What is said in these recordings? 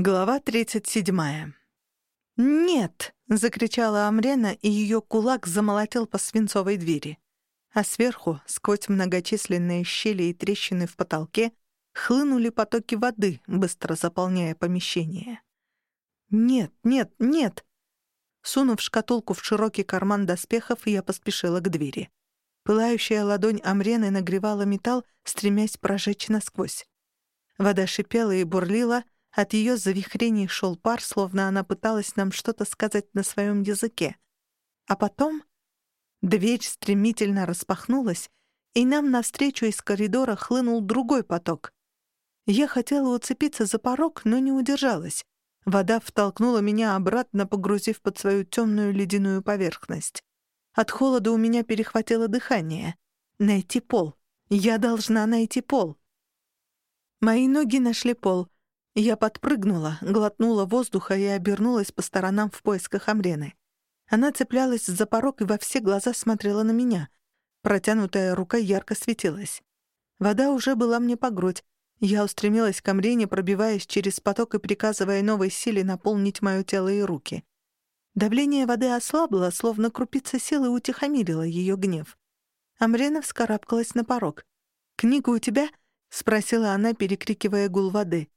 Глава 37. «Нет!» — закричала Амрена, и ее кулак замолотил по свинцовой двери. А сверху, сквозь многочисленные щели и трещины в потолке, хлынули потоки воды, быстро заполняя помещение. «Нет, нет, нет!» Сунув шкатулку в широкий карман доспехов, я поспешила к двери. Пылающая ладонь Амрены нагревала металл, стремясь прожечь насквозь. Вода шипела и бурлила — от ее завихрений шел пар, словно она пыталась нам что-то сказать на своем языке. А потом дверь стремительно распахнулась, и нам навстречу из коридора хлынул другой поток. Я хотела уцепиться за порог, но не удержалась. Вода втолкнула меня обратно, погрузив под свою темную ледяную поверхность. От холода у меня перехватило дыхание. Найти пол. Я должна найти пол. Мои ноги нашли пол — я подпрыгнула, глотнула воздуха и обернулась по сторонам в поисках Амрены. Она цеплялась за порог и во все глаза смотрела на меня. Протянутая рука ярко светилась. Вода уже была мне по грудь. Я устремилась к Амрене, пробиваясь через поток и приказывая новой силе наполнить мое тело и руки. Давление воды ослабло, словно крупица силы утихомирила ее гнев. Амрена вскарабкалась на порог. «Книга у тебя?» — спросила она, перекрикивая гул воды.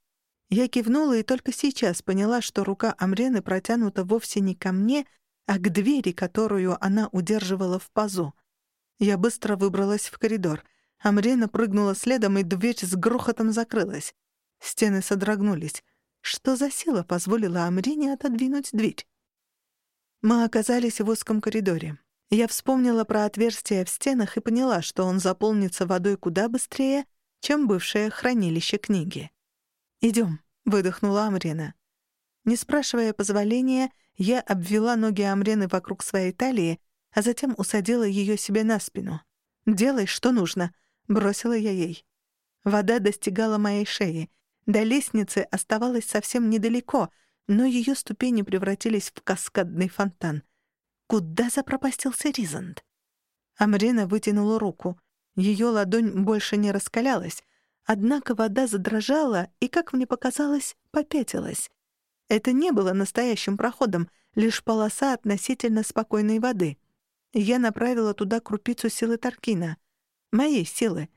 Я кивнула и только сейчас поняла, что рука Амрены протянута вовсе не ко мне, а к двери, которую она удерживала в пазу. Я быстро выбралась в коридор. Амрена прыгнула следом, и дверь с грохотом закрылась. Стены содрогнулись. Что за сила позволила Амрене отодвинуть дверь? Мы оказались в узком коридоре. Я вспомнила про отверстия в стенах и поняла, что он заполнится водой куда быстрее, чем бывшее хранилище книги. «Идем», — выдохнула Амрена. Не спрашивая позволения, я обвела ноги Амрены вокруг своей талии, а затем усадила ее себе на спину. «Делай, что нужно», — бросила я ей. Вода достигала моей шеи. До лестницы оставалось совсем недалеко, но ее ступени превратились в каскадный фонтан. Куда запропастился Ризанд? Амрена вытянула руку. Ее ладонь больше не раскалялась, Однако вода задрожала и, как мне показалось, попятилась. Это не было настоящим проходом, лишь полоса относительно спокойной воды. Я направила туда крупицу силы Таркина. Моей силы.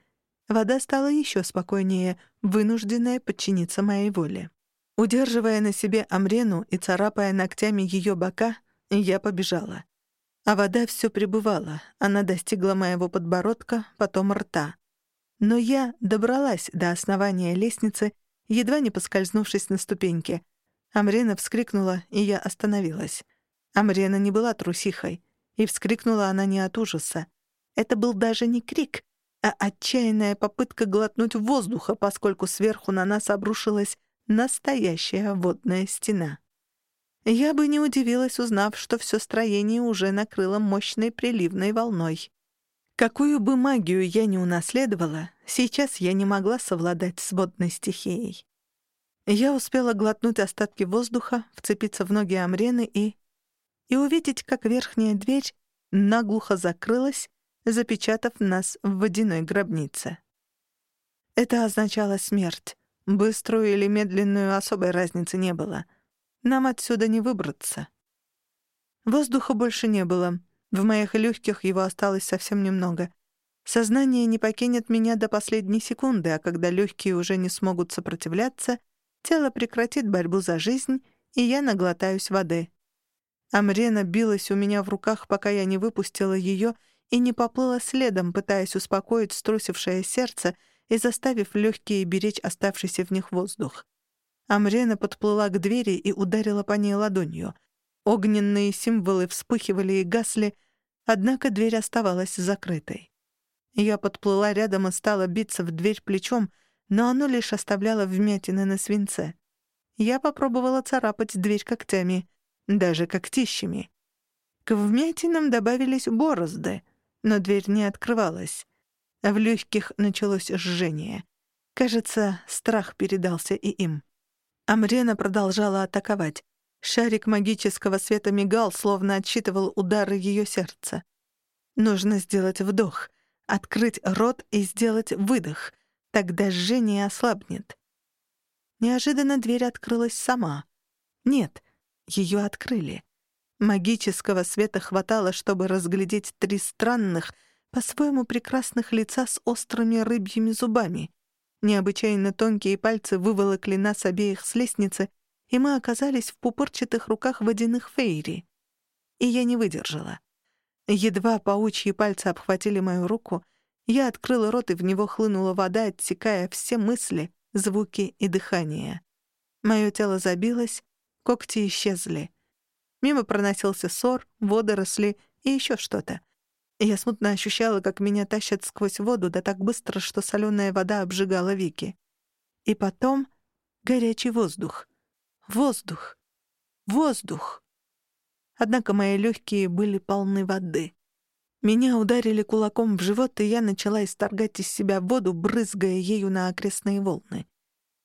Вода стала еще спокойнее, вынужденная подчиниться моей воле. Удерживая на себе Амрену и царапая ногтями ее бока, я побежала. А вода все пребывала. Она достигла моего подбородка, потом рта. Но я добралась до основания лестницы, едва не поскользнувшись на ступеньке. Амрена вскрикнула, и я остановилась. Амрена не была трусихой, и вскрикнула она не от ужаса. Это был даже не крик, а отчаянная попытка глотнуть воздуха, поскольку сверху на нас обрушилась настоящая водная стена. Я бы не удивилась, узнав, что все строение уже накрыло мощной приливной волной. Какую бы магию я ни унаследовала, сейчас я не могла совладать с водной стихией. Я успела глотнуть остатки воздуха, вцепиться в ноги Амрены и... и увидеть, как верхняя дверь наглухо закрылась, запечатав нас в водяной гробнице. Это означало смерть. Быструю или медленную особой разницы не было. Нам отсюда не выбраться. Воздуха больше не было — в моих легких его осталось совсем немного. Сознание не покинет меня до последней секунды, а когда легкие уже не смогут сопротивляться, тело прекратит борьбу за жизнь, и я наглотаюсь воды. Амрена билась у меня в руках, пока я не выпустила ее и не поплыла следом, пытаясь успокоить струсившее сердце и заставив легкие беречь оставшийся в них воздух. Амрена подплыла к двери и ударила по ней ладонью. Огненные символы вспыхивали и гасли, Однако дверь оставалась закрытой. Я подплыла рядом и стала биться в дверь плечом, но оно лишь оставляло вмятины на свинце. Я попробовала царапать дверь когтями, даже когтищами. К вмятинам добавились борозды, но дверь не открывалась. В легких началось жжение. Кажется, страх передался и им. Амрена продолжала атаковать. Шарик магического света мигал, словно отсчитывал удары ее сердца. Нужно сделать вдох, открыть рот и сделать выдох. Тогда жжение ослабнет. Неожиданно дверь открылась сама. Нет, ее открыли. Магического света хватало, чтобы разглядеть три странных, по-своему прекрасных лица с острыми рыбьими зубами. Необычайно тонкие пальцы выволокли нас обеих с лестницы, и мы оказались в пупырчатых руках водяных фейри. И я не выдержала. Едва паучьи пальцы обхватили мою руку, я открыла рот, и в него хлынула вода, отсекая все мысли, звуки и дыхание. Мое тело забилось, когти исчезли. Мимо проносился сор, водоросли и еще что-то. Я смутно ощущала, как меня тащат сквозь воду, да так быстро, что соленая вода обжигала веки. И потом горячий воздух. Воздух. Воздух. Однако мои легкие были полны воды. Меня ударили кулаком в живот, и я начала исторгать из себя воду, брызгая ею на окрестные волны.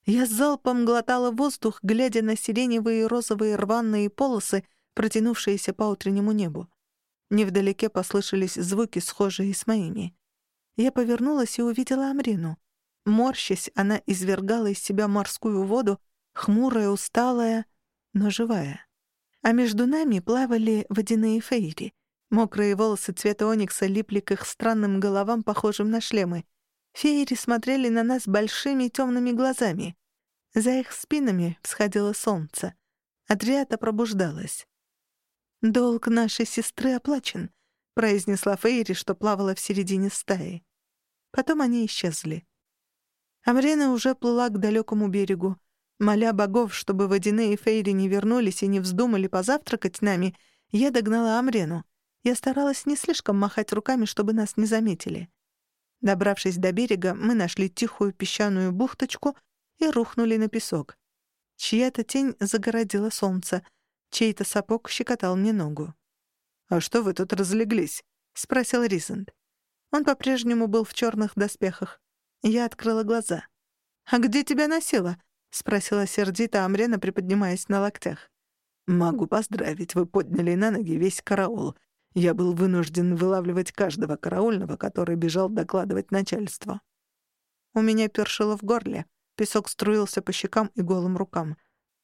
Я залпом глотала воздух, глядя на сиреневые розовые рваные полосы, протянувшиеся по утреннему небу. Невдалеке послышались звуки, схожие с моими. Я повернулась и увидела Амрину. Морщась, она извергала из себя морскую воду, хмурая, усталая, но живая. А между нами плавали водяные фейри. Мокрые волосы цвета оникса липли к их странным головам, похожим на шлемы. Фейри смотрели на нас большими темными глазами. За их спинами всходило солнце. Адриата пробуждалась. «Долг нашей сестры оплачен», — произнесла Фейри, что плавала в середине стаи. Потом они исчезли. Амрена уже плыла к далекому берегу. Моля богов, чтобы водяные Фейри не вернулись и не вздумали позавтракать нами, я догнала Амрену. Я старалась не слишком махать руками, чтобы нас не заметили. Добравшись до берега, мы нашли тихую песчаную бухточку и рухнули на песок. Чья-то тень загородила солнце — Чей-то сапог щекотал мне ногу. «А что вы тут разлеглись?» — спросил Ризент. Он по-прежнему был в черных доспехах. Я открыла глаза. «А где тебя носило?» — спросила сердито Амрена, приподнимаясь на локтях. «Могу поздравить, вы подняли на ноги весь караул. Я был вынужден вылавливать каждого караульного, который бежал докладывать начальству». У меня першило в горле. Песок струился по щекам и голым рукам.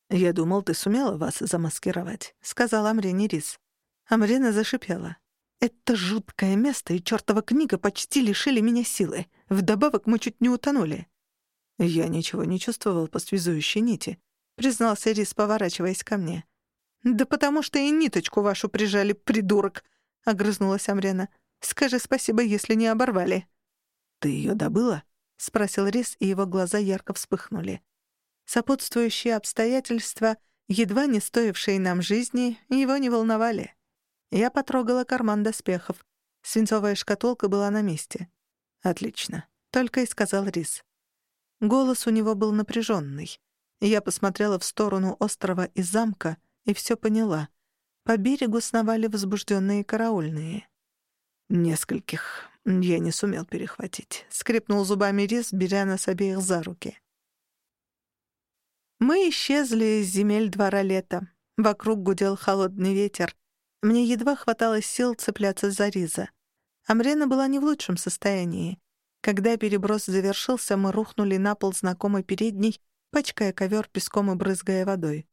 «Я думал, ты сумела вас замаскировать», — сказал Амрине Рис. Амрина зашипела. «Это жуткое место и чертова книга почти лишили меня силы. Вдобавок мы чуть не утонули». «Я ничего не чувствовал по связующей нити», — признался Рис, поворачиваясь ко мне. «Да потому что и ниточку вашу прижали, придурок», — огрызнулась Амрена. «Скажи спасибо, если не оборвали». «Ты ее добыла?» — спросил Рис, и его глаза ярко вспыхнули. Сопутствующие обстоятельства, едва не стоившие нам жизни, его не волновали. Я потрогала карман доспехов. Свинцовая шкатулка была на месте. «Отлично», — только и сказал Рис. Голос у него был напряженный. Я посмотрела в сторону острова и замка и все поняла. По берегу сновали возбужденные караульные. «Нескольких я не сумел перехватить», — скрипнул зубами Рис, беря нас обеих за руки. Мы исчезли из земель двора лета. Вокруг гудел холодный ветер. Мне едва хватало сил цепляться за Риза. Амрена была не в лучшем состоянии. Когда переброс завершился, мы рухнули на пол знакомой передней, пачкая ковер песком и брызгая водой.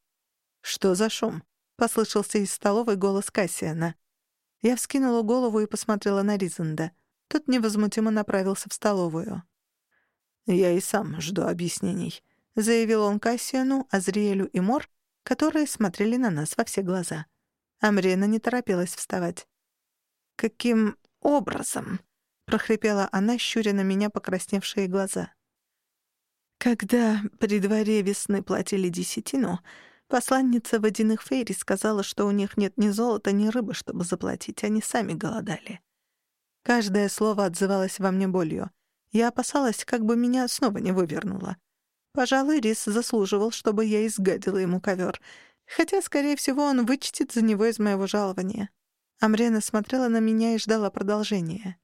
«Что за шум?» — послышался из столовой голос Кассиана. Я вскинула голову и посмотрела на Ризанда. Тот невозмутимо направился в столовую. «Я и сам жду объяснений», — заявил он Кассиану, Азриэлю и Мор, которые смотрели на нас во все глаза. Амрена не торопилась вставать. «Каким образом?» — прохрипела она, щуря на меня покрасневшие глаза. Когда при дворе весны платили десятину, посланница водяных фейри сказала, что у них нет ни золота, ни рыбы, чтобы заплатить, они сами голодали. Каждое слово отзывалось во мне болью. Я опасалась, как бы меня снова не вывернуло. Пожалуй, Рис заслуживал, чтобы я изгадила ему ковер, хотя, скорее всего, он вычтет за него из моего жалования. Амрена смотрела на меня и ждала продолжения.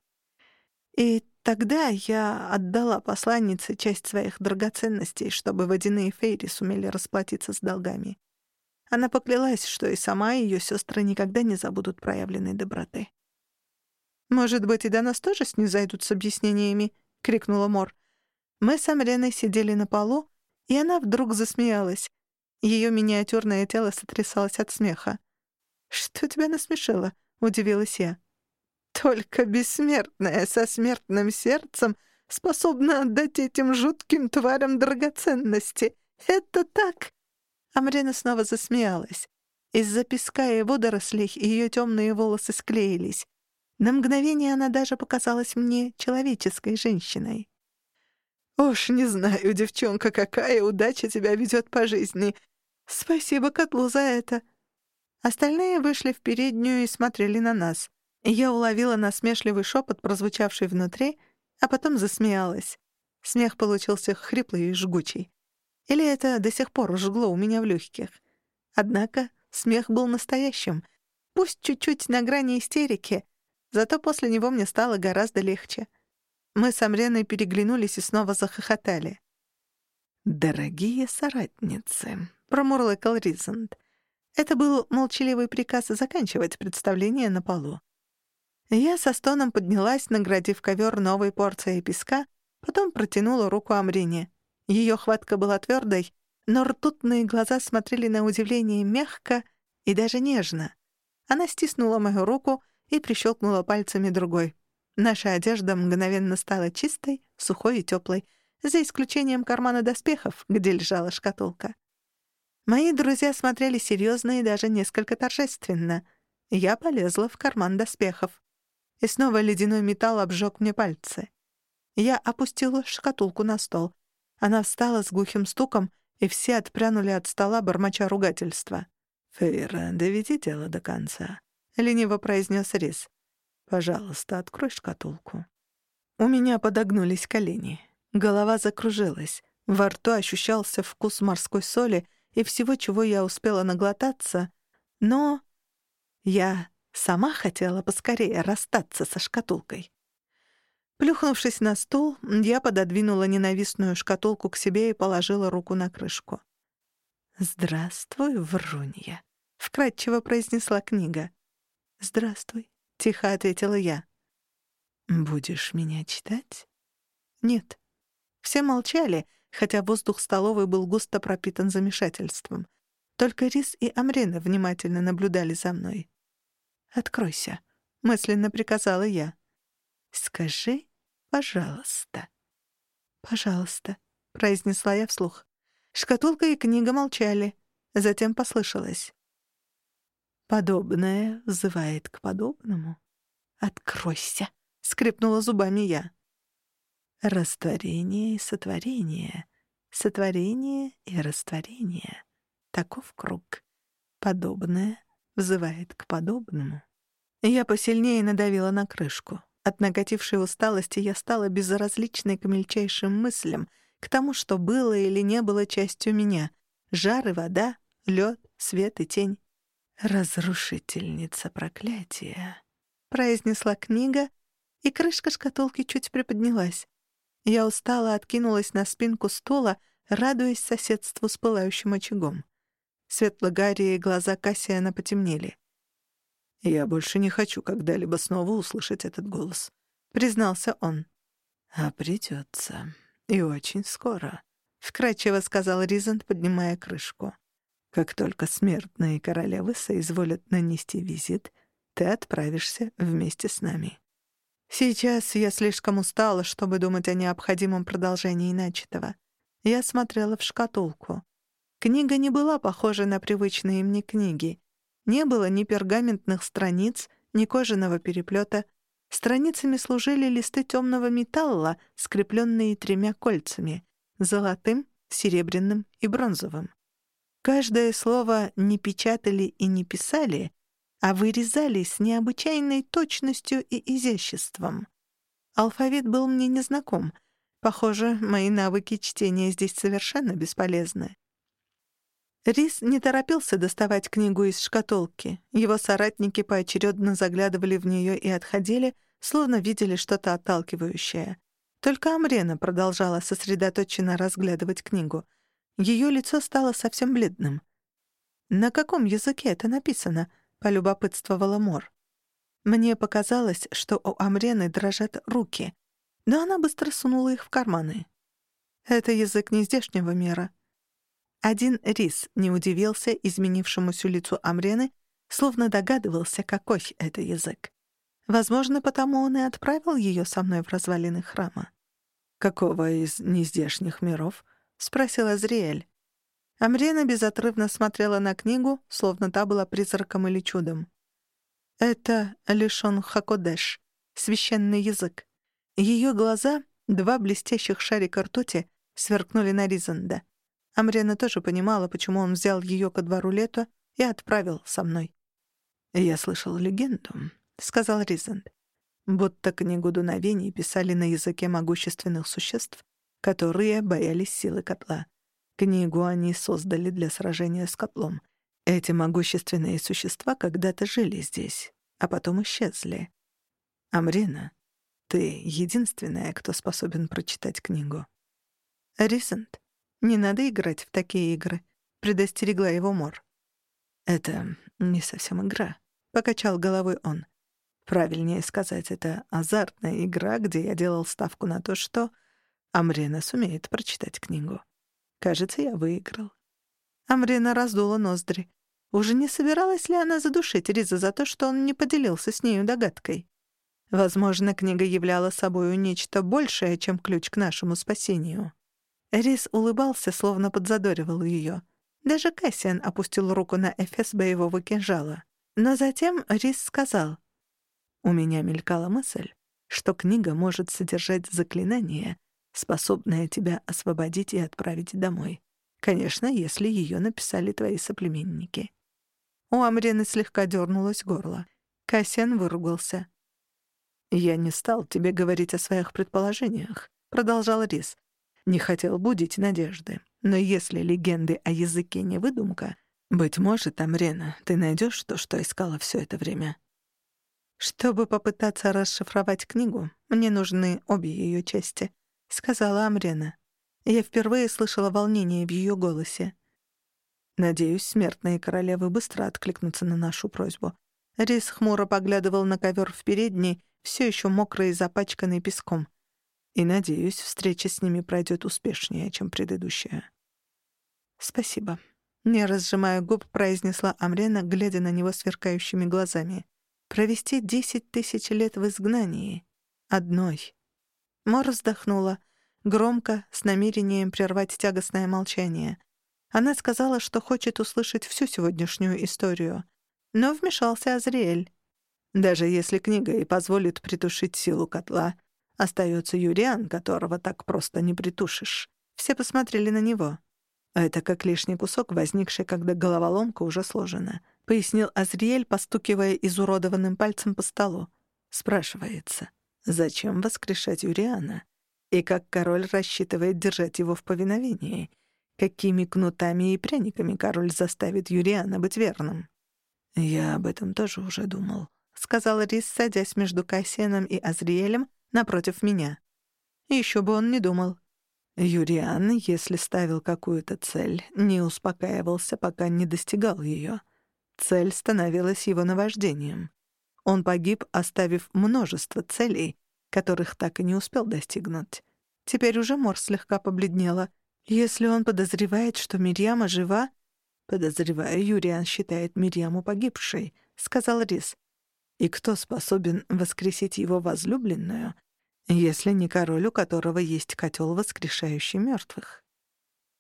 И тогда я отдала посланнице часть своих драгоценностей, чтобы водяные фейри сумели расплатиться с долгами. Она поклялась, что и сама, и ее сестры никогда не забудут проявленной доброты. «Может быть, и до нас тоже снизойдут с объяснениями?» — крикнула Мор. Мы с Амреной сидели на полу, и она вдруг засмеялась. Ее миниатюрное тело сотрясалось от смеха. «Что тебя насмешило?» — удивилась я. «Только бессмертная со смертным сердцем способна отдать этим жутким тварям драгоценности. Это так?» Амрена снова засмеялась. Из-за песка и водорослей ее темные волосы склеились. На мгновение она даже показалась мне человеческой женщиной. «Уж не знаю, девчонка, какая удача тебя ведет по жизни. Спасибо котлу за это». Остальные вышли в переднюю и смотрели на нас. Я уловила насмешливый шепот, прозвучавший внутри, а потом засмеялась. Смех получился хриплый и жгучий. Или это до сих пор жгло у меня в легких. Однако смех был настоящим, пусть чуть-чуть на грани истерики, зато после него мне стало гораздо легче. Мы с Амреной переглянулись и снова захохотали. «Дорогие соратницы», — промурлыкал Ризанд. Это был молчаливый приказ заканчивать представление на полу. Я со стоном поднялась, наградив ковер новой порцией песка, потом протянула руку Амрине. Ее хватка была твердой, но ртутные глаза смотрели на удивление мягко и даже нежно. Она стиснула мою руку и прищелкнула пальцами другой. Наша одежда мгновенно стала чистой, сухой и теплой, за исключением кармана доспехов, где лежала шкатулка. Мои друзья смотрели серьезно и даже несколько торжественно. Я полезла в карман доспехов. И снова ледяной металл обжег мне пальцы. Я опустила шкатулку на стол. Она встала с глухим стуком, и все отпрянули от стола, бормоча ругательства. «Фейра, доведи дело до конца», — лениво произнес Рис. «Пожалуйста, открой шкатулку». У меня подогнулись колени. Голова закружилась. Во рту ощущался вкус морской соли и всего, чего я успела наглотаться, но я сама хотела поскорее расстаться со шкатулкой. Плюхнувшись на стул, я пододвинула ненавистную шкатулку к себе и положила руку на крышку. «Здравствуй, Врунья», — вкратчиво произнесла книга. «Здравствуй», — тихо ответила я. «Будешь меня читать?» «Нет». Все молчали, хотя воздух столовой был густо пропитан замешательством. Только Рис и Амрина внимательно наблюдали за мной. «Откройся», — мысленно приказала я. «Скажи Пожалуйста». «Пожалуйста», — произнесла я вслух. Шкатулка и книга молчали. Затем послышалось. «Подобное взывает к подобному. Откройся!» — скрипнула зубами я. «Растворение и сотворение, сотворение и растворение. Таков круг. Подобное взывает к подобному». Я посильнее надавила на крышку. От накатившей усталости я стала безразличной к мельчайшим мыслям, к тому, что было или не было частью меня. Жар и вода, лед, свет и тень. «Разрушительница проклятия», — произнесла книга, и крышка шкатулки чуть приподнялась. Я устало откинулась на спинку стула, радуясь соседству с пылающим очагом. Светло-гарие глаза Кассиана потемнели. «Я больше не хочу когда-либо снова услышать этот голос», — признался он. «А придется. И очень скоро», — вкрадчиво сказал Ризент, поднимая крышку. «Как только смертные королевы соизволят нанести визит, ты отправишься вместе с нами». Сейчас я слишком устала, чтобы думать о необходимом продолжении начатого. Я смотрела в шкатулку. Книга не была похожа на привычные мне книги. Не было ни пергаментных страниц, ни кожаного переплета. Страницами служили листы темного металла, скрепленные тремя кольцами — золотым, серебряным и бронзовым. Каждое слово не печатали и не писали, а вырезали с необычайной точностью и изяществом. Алфавит был мне незнаком. Похоже, мои навыки чтения здесь совершенно бесполезны. Рис не торопился доставать книгу из шкатулки. Его соратники поочередно заглядывали в нее и отходили, словно видели что-то отталкивающее. Только Амрена продолжала сосредоточенно разглядывать книгу. Ее лицо стало совсем бледным. «На каком языке это написано?» — полюбопытствовала Мор. Мне показалось, что у Амрены дрожат руки, но она быстро сунула их в карманы. «Это язык нездешнего мира», Один Рис не удивился изменившемуся лицу Амрены, словно догадывался, какой это язык. Возможно, потому он и отправил ее со мной в развалины храма. «Какого из нездешних миров?» — спросил Азриэль. Амрена безотрывно смотрела на книгу, словно та была призраком или чудом. Это Лишон Хакодеш, священный язык. Ее глаза, два блестящих шарика ртути, сверкнули на Ризанда. Амрена тоже понимала, почему он взял ее ко двору лета и отправил со мной. «Я слышал легенду», — сказал Ризанд, будто книгу дуновений писали на языке могущественных существ, которые боялись силы котла. Книгу они создали для сражения с котлом. Эти могущественные существа когда-то жили здесь, а потом исчезли. Амрина, ты единственная, кто способен прочитать книгу. Ризанд, не надо играть в такие игры, предостерегла его Мор. Это не совсем игра, покачал головой он. Правильнее сказать, это азартная игра, где я делал ставку на то, что Амрена сумеет прочитать книгу. Кажется, я выиграл. Амрена раздула ноздри. Уже не собиралась ли она задушить Риза за то, что он не поделился с нею догадкой? Возможно, книга являла собою нечто большее, чем ключ к нашему спасению. Риз улыбался, словно подзадоривал ее. Даже Кассиан опустил руку на эфес боевого кинжала. Но затем Рис сказал — у меня мелькала мысль, что книга может содержать заклинание, способное тебя освободить и отправить домой. Конечно, если ее написали твои соплеменники. У Амрены слегка дернулось горло. Кассиан выругался. «Я не стал тебе говорить о своих предположениях», — продолжал Рис. «Не хотел будить надежды. Но если легенды о языке не выдумка, быть может, Амрена, ты найдешь то, что искала все это время». «Чтобы попытаться расшифровать книгу, мне нужны обе ее части», — сказала Амрена. Я впервые слышала волнение в ее голосе. «Надеюсь, смертные королевы быстро откликнутся на нашу просьбу». Рис хмуро поглядывал на ковер в передней, все еще мокрый и запачканный песком. «И надеюсь, встреча с ними пройдет успешнее, чем предыдущая». «Спасибо», — не разжимая губ, произнесла Амрена, глядя на него сверкающими глазами. Провести десять тысяч лет в изгнании. Одной. Мор вздохнула, громко, с намерением прервать тягостное молчание. Она сказала, что хочет услышать всю сегодняшнюю историю. Но вмешался Азриэль. Даже если книга и позволит притушить силу котла, остается Юриан, которого так просто не притушишь. Все посмотрели на него. Это как лишний кусок, возникший, когда головоломка уже сложена — пояснил Азриэль, постукивая изуродованным пальцем по столу. Спрашивается, зачем воскрешать Юриана? И как король рассчитывает держать его в повиновении? Какими кнутами и пряниками король заставит Юриана быть верным? «Я об этом тоже уже думал», — сказал Рис, садясь между Кассианом и Азриэлем напротив меня. Еще бы он не думал. Юриан, если ставил какую-то цель, не успокаивался, пока не достигал ее. Цель становилась его наваждением. Он погиб, оставив множество целей, которых так и не успел достигнуть. Теперь уже Мор слегка побледнела. Если он подозревает, что Мирьяма жива... «Подозреваю, Юриан считает Мирьяму погибшей», — сказал Рис. «И кто способен воскресить его возлюбленную, если не король, у которого есть котел, воскрешающий мертвых?»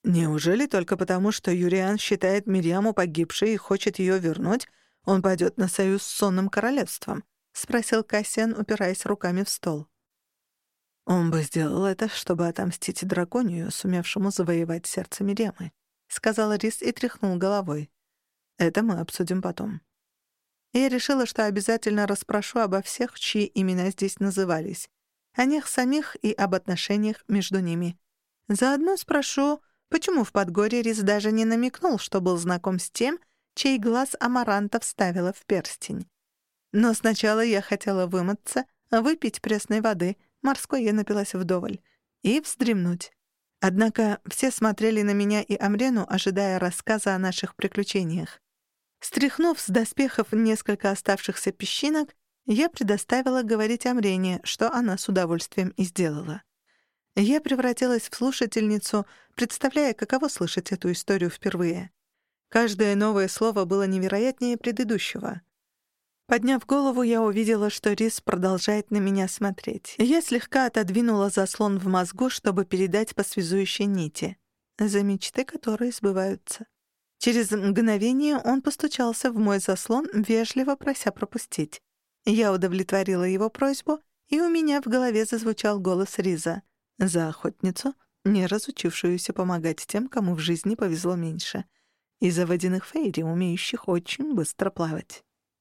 Неужели только потому, что Юриан считает Мирьяму погибшей и хочет ее вернуть, он пойдет на союз с сонным королевством? спросил Кассиан, упираясь руками в стол. Он бы сделал это, чтобы отомстить драконию, сумевшему завоевать сердце Мирьямы, сказал Рис и тряхнул головой. Это мы обсудим потом. Я решила, что обязательно расспрошу обо всех, чьи имена здесь назывались, о них самих и об отношениях между ними. Заодно спрошу, Почему в Подгорье Рис даже не намекнул, что был знаком с тем, чей глаз Амаранта вставила в перстень? Но сначала я хотела вымыться, выпить пресной воды, морской я напилась вдоволь, и вздремнуть. Однако все смотрели на меня и Амрену, ожидая рассказа о наших приключениях. Стряхнув с доспехов несколько оставшихся песчинок, я предоставила говорить Амрене, что она с удовольствием и сделала. Я превратилась в слушательницу, представляя, каково слышать эту историю впервые. Каждое новое слово было невероятнее предыдущего. Подняв голову, я увидела, что Рис продолжает на меня смотреть. Я слегка отодвинула заслон в мозгу, чтобы передать по связующей нити. За мечты, которые сбываются. Через мгновение он постучался в мой заслон, вежливо прося пропустить. Я удовлетворила его просьбу, и у меня в голове зазвучал голос Риза. За охотницу, не разучившуюся помогать тем, кому в жизни повезло меньше. И за водяных фейри, умеющих очень быстро плавать.